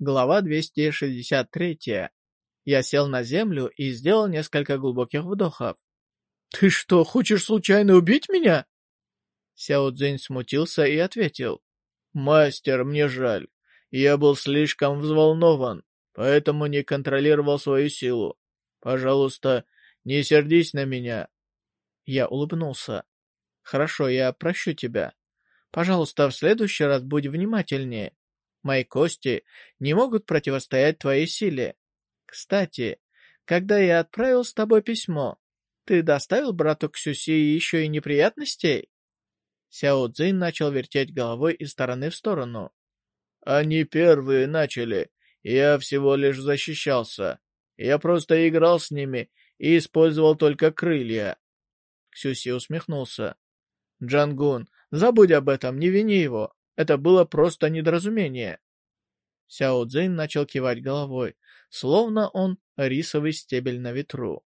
Глава 263. Я сел на землю и сделал несколько глубоких вдохов. «Ты что, хочешь случайно убить меня?» Сяо Цзинь смутился и ответил. «Мастер, мне жаль. Я был слишком взволнован, поэтому не контролировал свою силу. Пожалуйста, не сердись на меня». Я улыбнулся. «Хорошо, я прощу тебя. Пожалуйста, в следующий раз будь внимательнее. Мои кости не могут противостоять твоей силе. Кстати, когда я отправил с тобой письмо, ты доставил брату Ксюси еще и неприятностей?» Сяо Цзинь начал вертеть головой из стороны в сторону. «Они первые начали. Я всего лишь защищался. Я просто играл с ними и использовал только крылья». Ксюси усмехнулся. «Джангун, забудь об этом, не вини его. Это было просто недоразумение. Сяо Цзинь начал кивать головой, словно он рисовый стебель на ветру.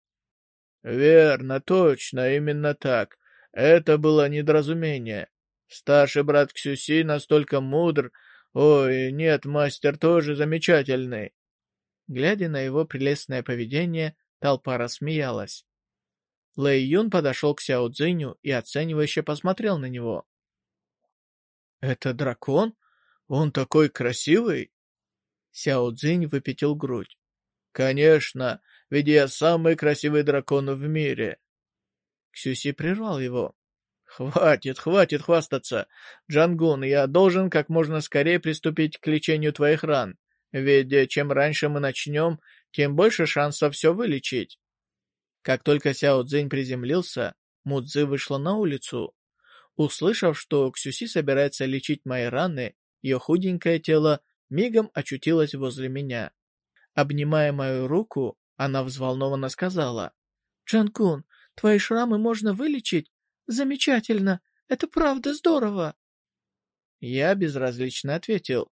«Верно, точно, именно так. Это было недоразумение. Старший брат Ксюси настолько мудр. Ой, нет, мастер тоже замечательный». Глядя на его прелестное поведение, толпа рассмеялась. Лэй Юн подошел к Сяо Цзиню и оценивающе посмотрел на него. «Это дракон? Он такой красивый?» Сяо Цзинь выпятил грудь. «Конечно, ведь я самый красивый дракон в мире!» Ксюси прервал его. «Хватит, хватит хвастаться! Джангун, я должен как можно скорее приступить к лечению твоих ран, ведь чем раньше мы начнем, тем больше шансов все вылечить». Как только Сяо Цзинь приземлился, Мудзи вышла на улицу. Услышав, что Ксюси собирается лечить мои раны, ее худенькое тело мигом очутилось возле меня. Обнимая мою руку, она взволнованно сказала, «Джанкун, твои шрамы можно вылечить? Замечательно! Это правда здорово!» Я безразлично ответил,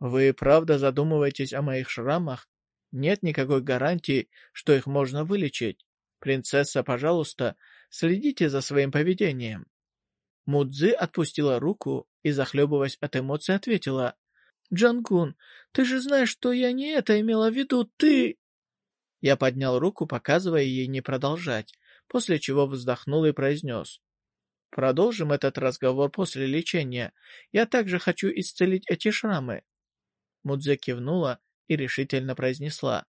«Вы правда задумываетесь о моих шрамах? Нет никакой гарантии, что их можно вылечить. Принцесса, пожалуйста, следите за своим поведением». Мудзи отпустила руку и, захлебываясь от эмоций, ответила. «Джангун, ты же знаешь, что я не это имела в виду, ты...» Я поднял руку, показывая ей не продолжать, после чего вздохнул и произнес. «Продолжим этот разговор после лечения. Я также хочу исцелить эти шрамы». Мудзе кивнула и решительно произнесла.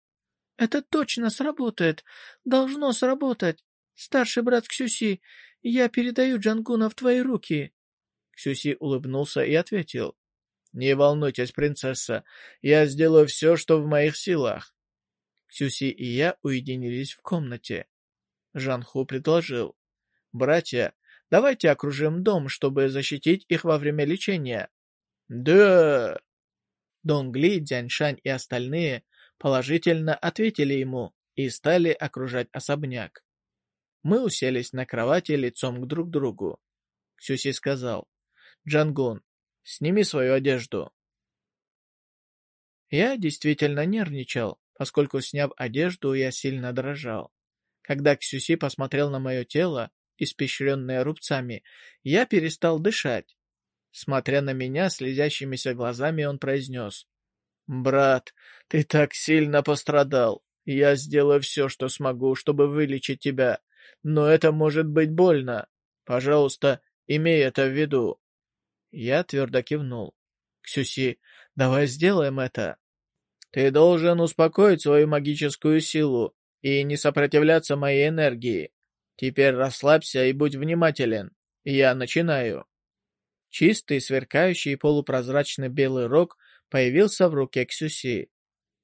«Это точно сработает. Должно сработать. Старший брат Ксюси, я передаю Джангуна в твои руки». Ксюси улыбнулся и ответил. «Не волнуйтесь, принцесса, я сделаю все, что в моих силах». Ксюси и я уединились в комнате. Жанху предложил. «Братья, давайте окружим дом, чтобы защитить их во время лечения». «Да!» Донгли, Дзяньшань и остальные положительно ответили ему и стали окружать особняк. Мы уселись на кровати лицом к друг другу. Ксюси сказал, «Джангун, сними свою одежду». Я действительно нервничал, поскольку, сняв одежду, я сильно дрожал. Когда Ксюси посмотрел на мое тело, испещренное рубцами, я перестал дышать. Смотря на меня слезящимися глазами, он произнес, «Брат, ты так сильно пострадал. Я сделаю все, что смогу, чтобы вылечить тебя но это может быть больно. Пожалуйста, имей это в виду». Я твердо кивнул. «Ксюси, давай сделаем это». «Ты должен успокоить свою магическую силу и не сопротивляться моей энергии. Теперь расслабься и будь внимателен. Я начинаю». Чистый, сверкающий полупрозрачный белый рог появился в руке Ксюси.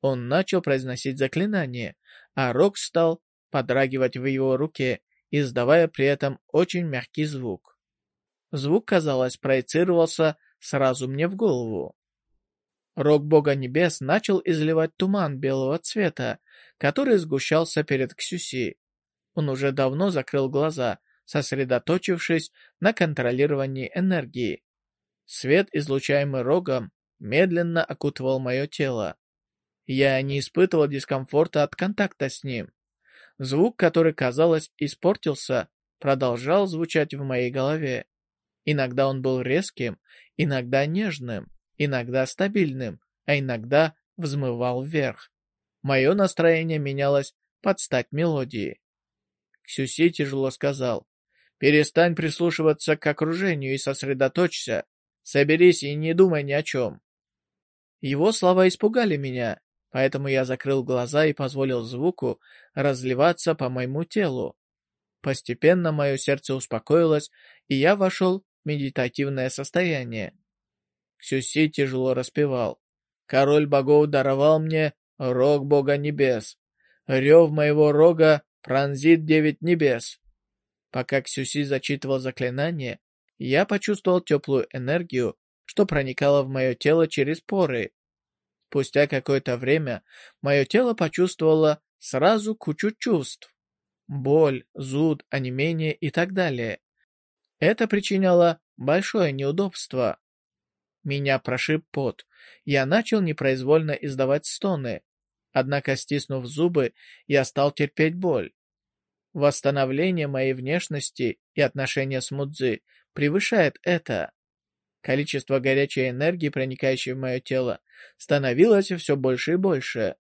Он начал произносить заклинание, а рог стал подрагивать в его руке, издавая при этом очень мягкий звук. Звук, казалось, проецировался сразу мне в голову. Рог Бога Небес начал изливать туман белого цвета, который сгущался перед Ксюси. Он уже давно закрыл глаза, сосредоточившись на контролировании энергии. Свет, излучаемый рогом, медленно окутывал мое тело. Я не испытывал дискомфорта от контакта с ним. Звук, который, казалось, испортился, продолжал звучать в моей голове. Иногда он был резким, иногда нежным, иногда стабильным, а иногда взмывал вверх. Мое настроение менялось под стать мелодии. Ксюси тяжело сказал. «Перестань прислушиваться к окружению и сосредоточься. Соберись и не думай ни о чем». Его слова испугали меня, поэтому я закрыл глаза и позволил звуку разливаться по моему телу. Постепенно мое сердце успокоилось, и я вошел в медитативное состояние. Ксюси тяжело распевал. «Король богов даровал мне рог бога небес. Рев моего рога пронзит девять небес». Пока Ксюси зачитывал заклинание, я почувствовал теплую энергию, что проникала в мое тело через поры. Спустя какое-то время мое тело почувствовало сразу кучу чувств. Боль, зуд, онемение и так далее. Это причиняло большое неудобство. Меня прошиб пот. Я начал непроизвольно издавать стоны. Однако, стиснув зубы, я стал терпеть боль. Восстановление моей внешности и отношения с Мудзи превышает это. Количество горячей энергии, проникающей в мое тело, становилось все больше и больше.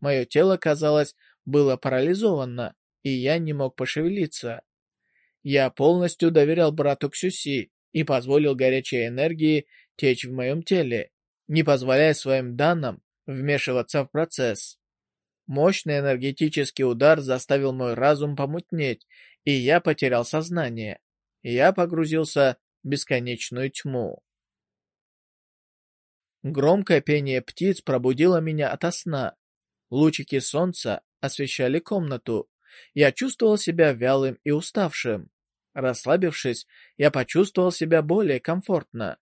Мое тело, казалось, было парализовано, и я не мог пошевелиться. Я полностью доверял брату Ксюси и позволил горячей энергии течь в моем теле, не позволяя своим данным вмешиваться в процесс. Мощный энергетический удар заставил мой разум помутнеть, и я потерял сознание. Я погрузился бесконечную тьму. Громкое пение птиц пробудило меня ото сна. Лучики солнца освещали комнату. Я чувствовал себя вялым и уставшим. Расслабившись, я почувствовал себя более комфортно.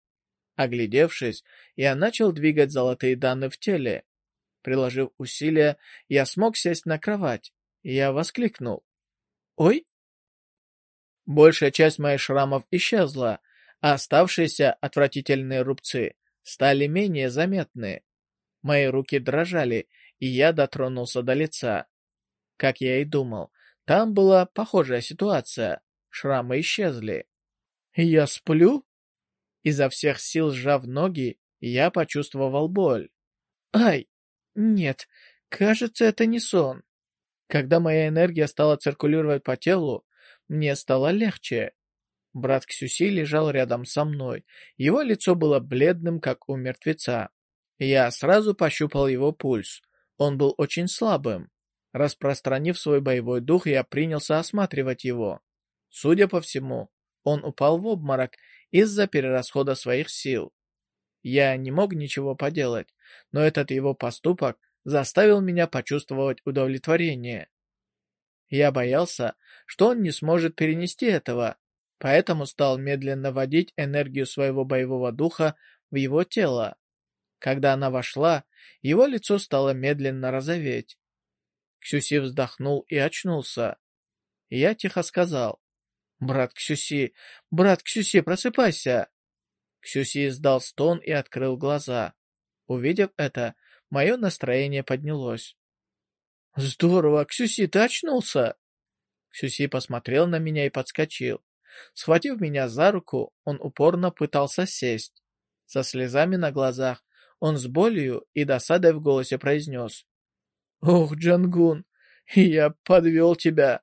Оглядевшись, я начал двигать золотые данные в теле. Приложив усилия, я смог сесть на кровать. Я воскликнул. «Ой!» Большая часть моих шрамов исчезла, а оставшиеся отвратительные рубцы стали менее заметны. Мои руки дрожали, и я дотронулся до лица. Как я и думал, там была похожая ситуация. Шрамы исчезли. «Я сплю?» Изо всех сил сжав ноги, я почувствовал боль. «Ай! Нет, кажется, это не сон». Когда моя энергия стала циркулировать по телу, мне стало легче. Брат Ксюси лежал рядом со мной. Его лицо было бледным, как у мертвеца. Я сразу пощупал его пульс. Он был очень слабым. Распространив свой боевой дух, я принялся осматривать его. Судя по всему, он упал в обморок из-за перерасхода своих сил. Я не мог ничего поделать, но этот его поступок заставил меня почувствовать удовлетворение. Я боялся, что он не сможет перенести этого, поэтому стал медленно вводить энергию своего боевого духа в его тело. Когда она вошла, его лицо стало медленно розоветь. Ксюси вздохнул и очнулся. Я тихо сказал, «Брат Ксюси! Брат Ксюси, просыпайся!» Ксюси издал стон и открыл глаза. Увидев это, мое настроение поднялось. «Здорово! Ксюси, ты очнулся!» Ксюси посмотрел на меня и подскочил. Схватив меня за руку, он упорно пытался сесть. Со слезами на глазах он с болью и досадой в голосе произнес. «Ох, Джангун, я подвел тебя!»